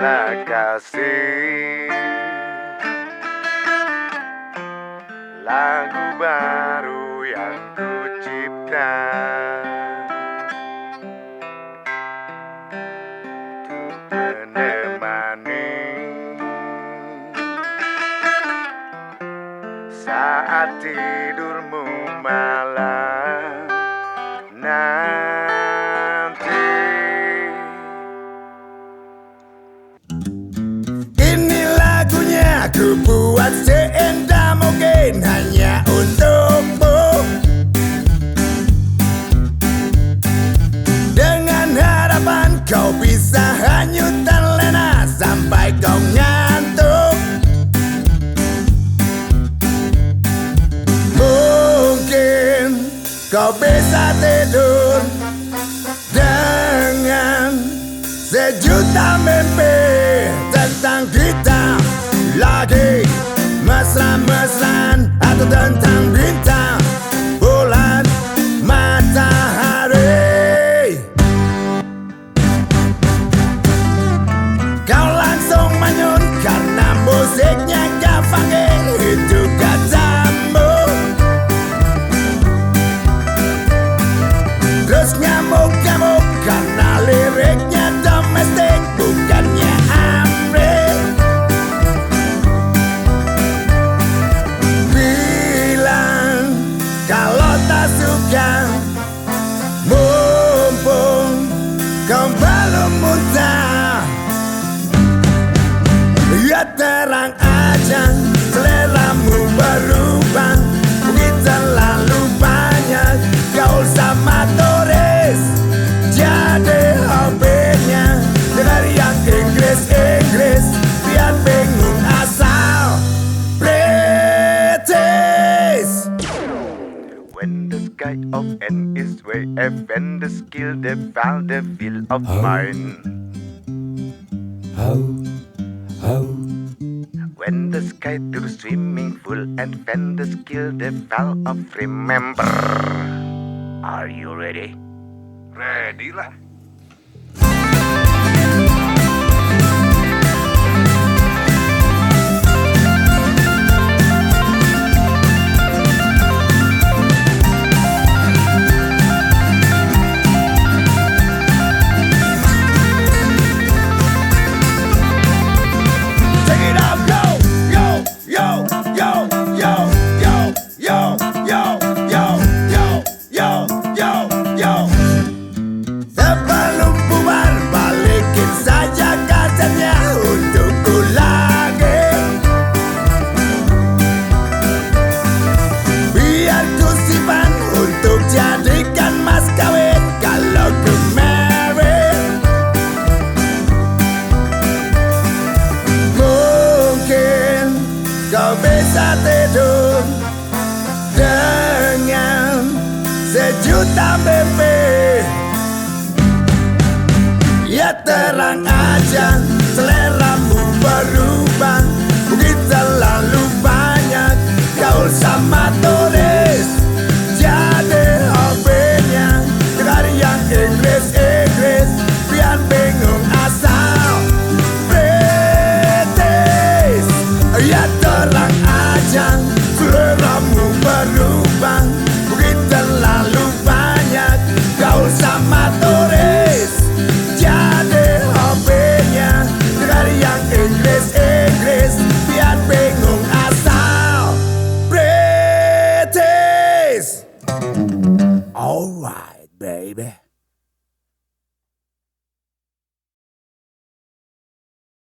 Inilah kasih. Lagu baru yang ku cipta Untuk menemani Saat tidurmu malam Mungkin kau bisa tidur dengan sejuta mimpi tentang kita lagi mesra-mesraan atau tentang bintang bulan matahari kau langsung manyun karena musiknya just now Of auf N ist way wenn das Gilde Walde will mine. oh. mein. Oh, oh. When the sky to the swimming pool and when the Gilde fell of. remember. Are you ready? Ready lah. Kau bisa tidur dengan sejuta mimpi Ya terang aja seleramu berubah. Mungkin terlalu banyak gaul sama turis All right, baby.